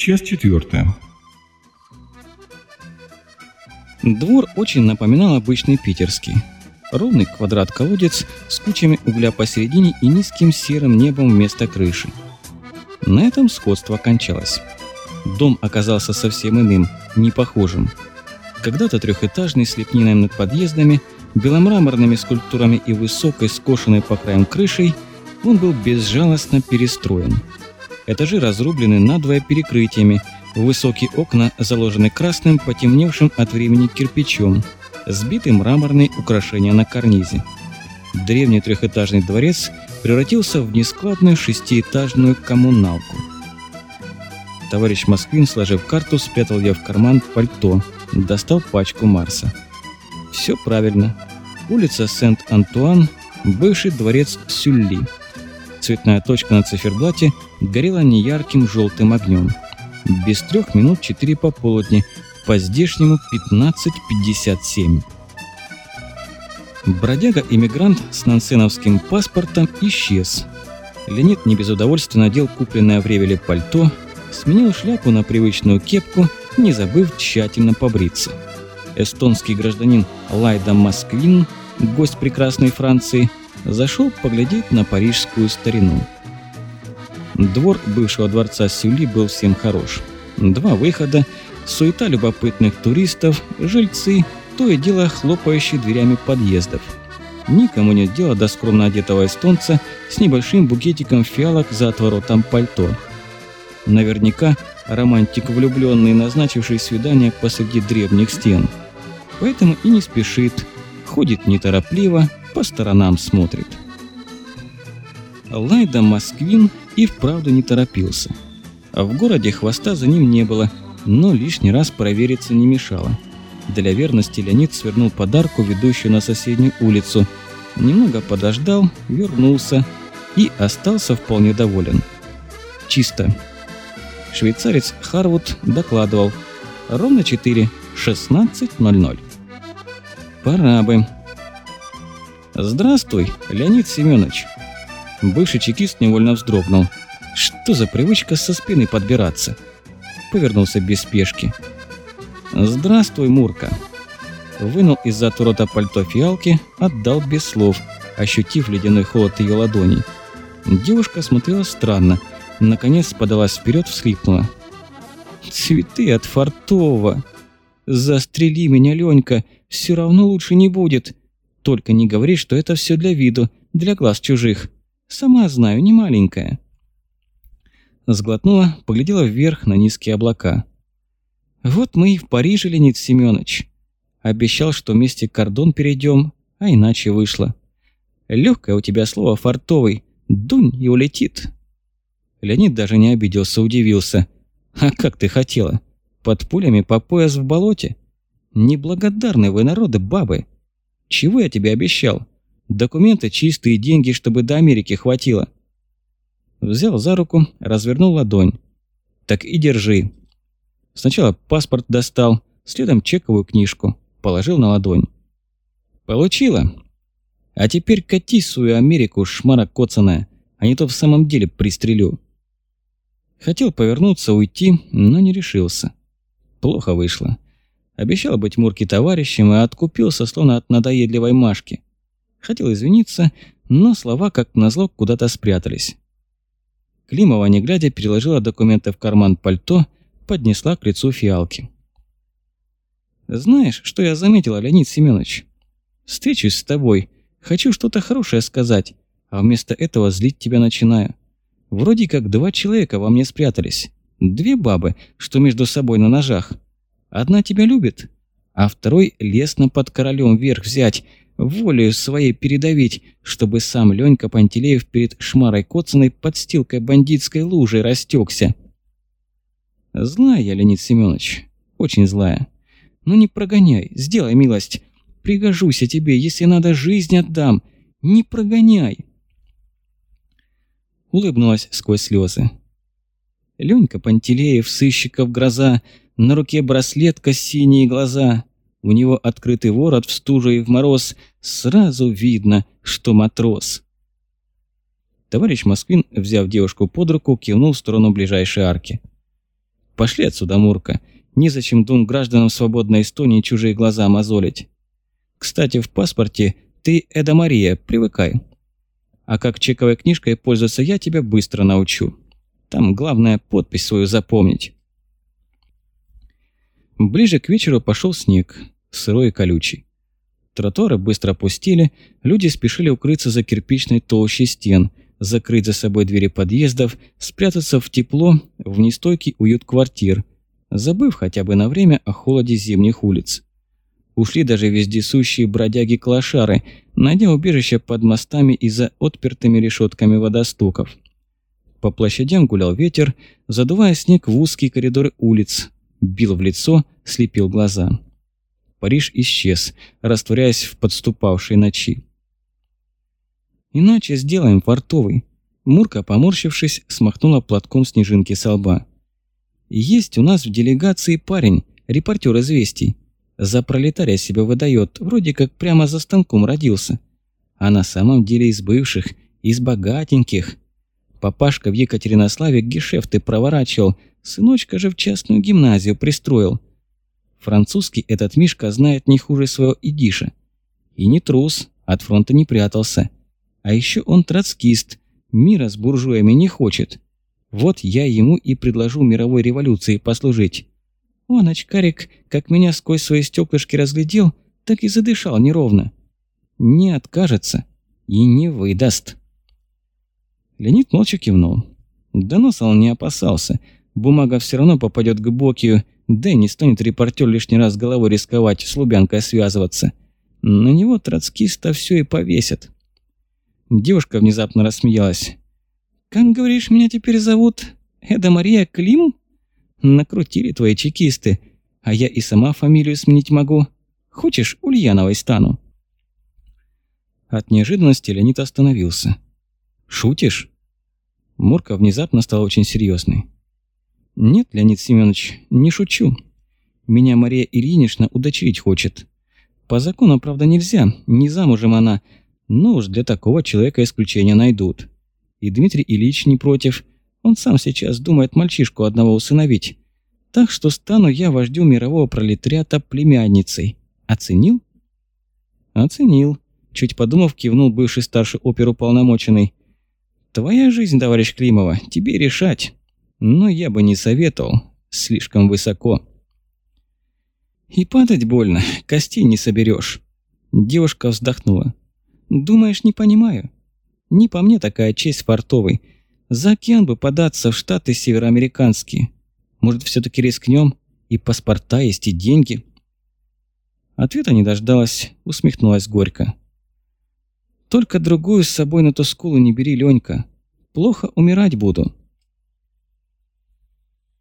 Часть четвертая. Двор очень напоминал обычный питерский. Ровный квадрат-колодец с кучами угля посередине и низким серым небом вместо крыши. На этом сходство кончалось. Дом оказался совсем иным, не похожим. Когда-то трехэтажный с лепниной над подъездами, беломраморными скульптурами и высокой скошенной по краям крышей, он был безжалостно перестроен. Этажи разрублены надвое перекрытиями, высокие окна заложены красным, потемневшим от времени кирпичом, сбиты мраморные украшения на карнизе. Древний трехэтажный дворец превратился в нескладную шестиэтажную коммуналку. Товарищ Москвин, сложив карту, спрятал ее в карман пальто, достал пачку Марса. Все правильно. Улица Сент-Антуан, бывший дворец Сюлли. Цветная точка на циферблате горела неярким желтым огнем. Без трех минут четыре пополудни, по-здешнему 15.57. Бродяга-иммигрант с нансеновским паспортом исчез. Леонид не без удовольствия надел купленное в Ревеле пальто, сменил шляпу на привычную кепку, не забыв тщательно побриться. Эстонский гражданин Лайда Москвин, гость прекрасной Франции, зашел поглядеть на парижскую старину. Двор бывшего дворца Сюли был всем хорош. Два выхода, суета любопытных туристов, жильцы, то и дело хлопающие дверями подъездов. Никому нет дела до скромно одетого эстонца с небольшим букетиком фиалок за отворотом пальто. Наверняка романтик влюбленный, назначивший свидание посреди древних стен. Поэтому и не спешит, ходит неторопливо, по сторонам смотрит. Лайда Москвин и вправду не торопился. В городе хвоста за ним не было, но лишний раз провериться не мешало. Для верности Леонид свернул подарку, ведущую на соседнюю улицу. Немного подождал, вернулся и остался вполне доволен. Чисто. Швейцарец Харвуд докладывал. Ровно 4, 16.00. Пора бы. «Здравствуй, Леонид Семенович!» Бывший чекист невольно вздрогнул. Что за привычка со спины подбираться? Повернулся без спешки. «Здравствуй, Мурка!» Вынул из-за отворота пальто фиалки, отдал без слов, ощутив ледяной холод ее ладоней. Девушка смотрела странно, наконец подалась вперед, всхлипнула. «Цветы от Фартова! Застрели меня, Ленька, все равно лучше не будет. Только не говори, что это все для виду, для глаз чужих. Сама знаю, не маленькая». Сглотнула, поглядела вверх на низкие облака. «Вот мы и в Париже, Леонид Семёныч. Обещал, что вместе кордон перейдем, а иначе вышло. Легкое у тебя слово фартовый, дунь и улетит». Леонид даже не обиделся, удивился. «А как ты хотела? Под пулями по пояс в болоте? Неблагодарны вы народы, бабы. Чего я тебе обещал? Документы, чистые деньги, чтобы до Америки хватило». Взял за руку, развернул ладонь. «Так и держи». Сначала паспорт достал, следом чековую книжку. Положил на ладонь. «Получила. А теперь кати свою Америку, шмара коцаная, а не то в самом деле пристрелю». Хотел повернуться, уйти, но не решился. Плохо вышло. Обещал быть Мурке товарищем и откупился, словно от надоедливой Машки. Хотел извиниться, но слова, как назло, куда-то спрятались. Климова, не глядя, переложила документы в карман пальто, поднесла к лицу фиалки. «Знаешь, что я заметила, Леонид Семенович? Встречусь с тобой, хочу что-то хорошее сказать, а вместо этого злить тебя начинаю. Вроде как два человека во мне спрятались. Две бабы, что между собой на ножах. Одна тебя любит, а второй лестно под королем вверх взять, волею своей передавить, чтобы сам Ленька Пантелеев перед Шмарой Коцаной подстилкой бандитской лужей растекся. Злая я, Леонид Семенович, очень злая. Ну не прогоняй, сделай милость. Пригожусь я тебе, если надо, жизнь отдам. Не прогоняй. Улыбнулась сквозь слезы. Ленька Пантелеев, сыщиков гроза, на руке браслетка, синие глаза. У него открытый ворот в стужу и в мороз. Сразу видно, что матрос. Товарищ Москвин, взяв девушку под руку, кивнул в сторону ближайшей арки. Пошли отсюда, Мурка. Незачем двум гражданам свободной Эстонии чужие глаза мозолить. Кстати, в паспорте ты Эда Мария, привыкай. А как чековой книжкой пользоваться я тебя быстро научу. Там главное подпись свою запомнить. Ближе к вечеру пошел снег, сырой и колючий. Тротуары быстро опустили, люди спешили укрыться за кирпичной толщей стен, закрыть за собой двери подъездов, спрятаться в тепло, в нестойкий уют квартир, забыв хотя бы на время о холоде зимних улиц. Ушли даже вездесущие бродяги-клошары, найдя убежище под мостами и за отпертыми решетками водостоков. По площадям гулял ветер, задувая снег в узкие коридоры улиц, бил в лицо, слепил глаза. Париж исчез, растворяясь в подступавшей ночи. «Иначе сделаем фартовый», Мурка, поморщившись, смахнула платком снежинки со лба. «Есть у нас в делегации парень, репортер известий. За пролетария себя выдает, вроде как прямо за станком родился. А на самом деле из бывших, из богатеньких. Папашка в Екатеринославе гешефты проворачивал, сыночка же в частную гимназию пристроил. Французский этот Мишка знает не хуже своего идиша. И не трус, от фронта не прятался. А еще он троцкист, мира с буржуями не хочет. Вот я ему и предложу мировой революции послужить. Он, очкарик, как меня сквозь свои стеклышки разглядел, так и задышал неровно. Не откажется и не выдаст. Леонид молча кивнул. Доноса он не опасался. Бумага все равно попадет к Бокию, да и не станет репортер лишний раз головой рисковать, с Лубянкой связываться. На него троцкиста все и повесят. Девушка внезапно рассмеялась. «Как, говоришь, меня теперь зовут? Эда Мария Клим?» «Накрутили твои чекисты, а я и сама фамилию сменить могу. Хочешь, Ульяновой стану?» От неожиданности Леонид остановился. «Шутишь?» Мурка внезапно стала очень серьезной. «Нет, Леонид Семенович, не шучу. Меня Мария Ильинична удочерить хочет. По закону, правда, нельзя, не замужем она, но уж для такого человека исключения найдут. И Дмитрий Ильич не против. Он сам сейчас думает мальчишку одного усыновить. Так что стану я вождю мирового пролетариата племянницей. Оценил? Оценил. Чуть подумав, кивнул бывший старший оперуполномоченный. Твоя жизнь, товарищ Климова, тебе решать. Но я бы не советовал. Слишком высоко. И падать больно, костей не соберешь. Девушка вздохнула. Думаешь, не понимаю? Не по мне такая честь фартовой. За океан бы податься в Штаты североамериканские. Может, все таки рискнем? И паспорта есть, и деньги. Ответа не дождалась, усмехнулась горько. Только другую с собой на ту скулу не бери, Ленька. Плохо умирать буду.